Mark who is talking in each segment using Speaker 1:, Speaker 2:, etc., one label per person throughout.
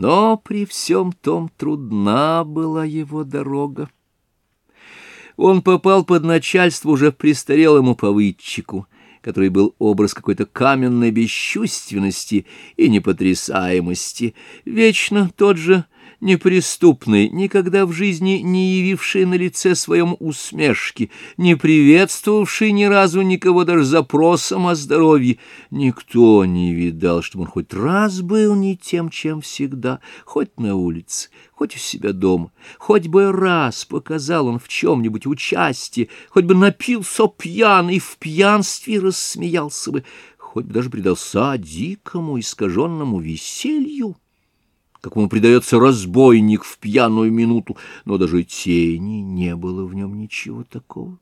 Speaker 1: Но при всем том трудна была его дорога. Он попал под начальство уже престарелому повыдчику, который был образ какой-то каменной бесчувственности и непотрясаемости, вечно тот же неприступный, никогда в жизни не явивший на лице своем усмешки, не приветствовавший ни разу никого даже запросом о здоровье. Никто не видал, чтобы он хоть раз был не тем, чем всегда, хоть на улице, хоть у себя дома, хоть бы раз показал он в чем-нибудь участие, хоть бы напился пьян и в пьянстве рассмеялся бы, хоть бы даже предался дикому искаженному веселью какому предается разбойник в пьяную минуту, но даже тени не было в нем ничего такого.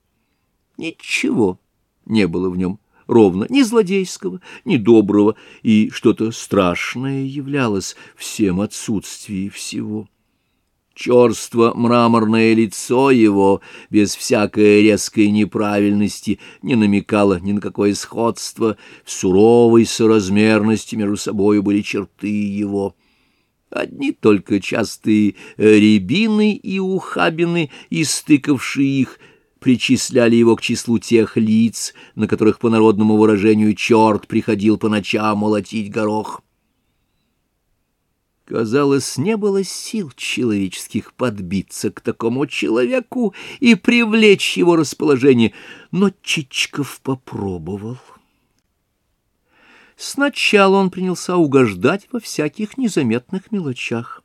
Speaker 1: Ничего не было в нем ровно ни злодейского, ни доброго, и что-то страшное являлось всем отсутствии всего. Черство мраморное лицо его, без всякой резкой неправильности, не намекало ни на какое сходство, в суровой соразмерности между собою были черты его — Одни только частые рябины и ухабины, истыкавшие их, причисляли его к числу тех лиц, на которых, по народному выражению, черт приходил по ночам молотить горох. Казалось, не было сил человеческих подбиться к такому человеку и привлечь его расположение, но Чичков попробовал. Сначала он принялся угождать во всяких незаметных мелочах.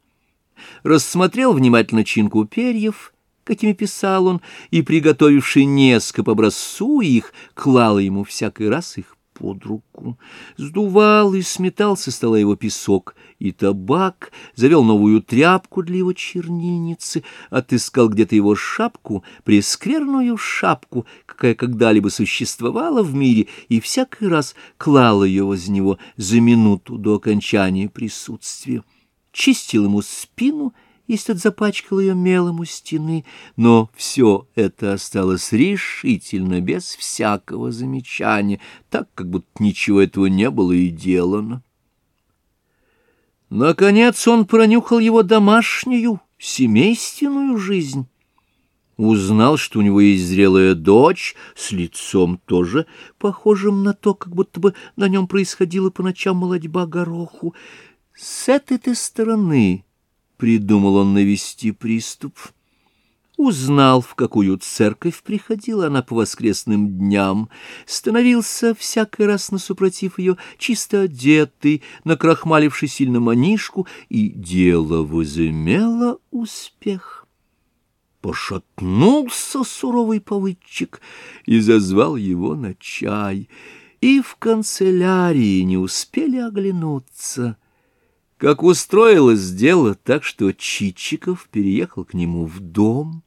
Speaker 1: Рассмотрел внимательно чинку перьев, какими писал он, и, приготовивший несколько по образцу их, клал ему всякий раз их под руку. Сдувал и сметал со стола его песок и табак, завел новую тряпку для его чернильницы, отыскал где-то его шапку, прескверную шапку, какая когда-либо существовала в мире, и всякий раз клал ее воз него за минуту до окончания присутствия. Чистил ему спину если запачкал ее мелом у стены, но все это осталось решительно без всякого замечания, так как будто ничего этого не было и делано. Наконец он пронюхал его домашнюю, семейственную жизнь. Узнал, что у него есть зрелая дочь, с лицом тоже похожим на то, как будто бы на нем происходила по ночам молодьба гороху. С этой-то стороны придумал он навести приступ. Узнал, в какую церковь приходила она по воскресным дням, становился всякий раз насупротив ее чисто одетый, накрахмаливший сильно манишку, и дело возымело успех. Пошатнулся суровый повыдчик и зазвал его на чай, и в канцелярии не успели оглянуться — как устроилось дело так, что Чичиков переехал к нему в дом,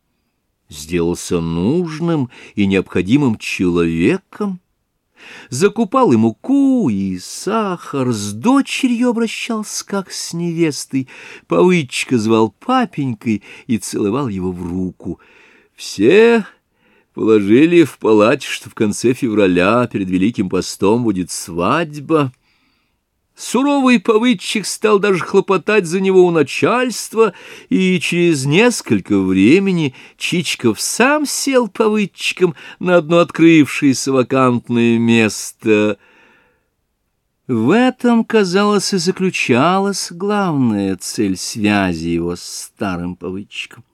Speaker 1: сделался нужным и необходимым человеком, закупал ему муку и сахар, с дочерью обращался как с невестой, Павычка звал папенькой и целовал его в руку. Все положили в палате, что в конце февраля перед Великим постом будет свадьба — Суровый повыдчик стал даже хлопотать за него у начальства, и через несколько времени Чичков сам сел повыдчиком на одно открывшееся вакантное место. В этом, казалось, и заключалась главная цель связи его с старым повыдчиком.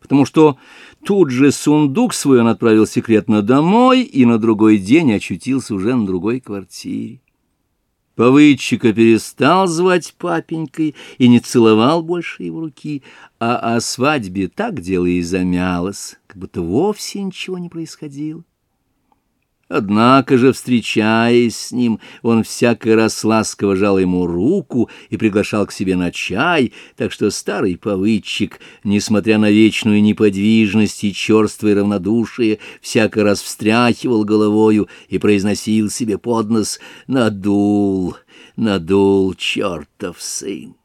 Speaker 1: Потому что тут же сундук свой он отправил секретно домой и на другой день очутился уже на другой квартире. Повыдчика перестал звать папенькой и не целовал больше его руки, а о свадьбе так дело и замялось, как будто вовсе ничего не происходило. Однако же, встречаясь с ним, он всякий раз ласково жал ему руку и приглашал к себе на чай, так что старый повыдчик, несмотря на вечную неподвижность и черствое равнодушие, всякий раз встряхивал головою и произносил себе под нос «надул, надул чертов сын».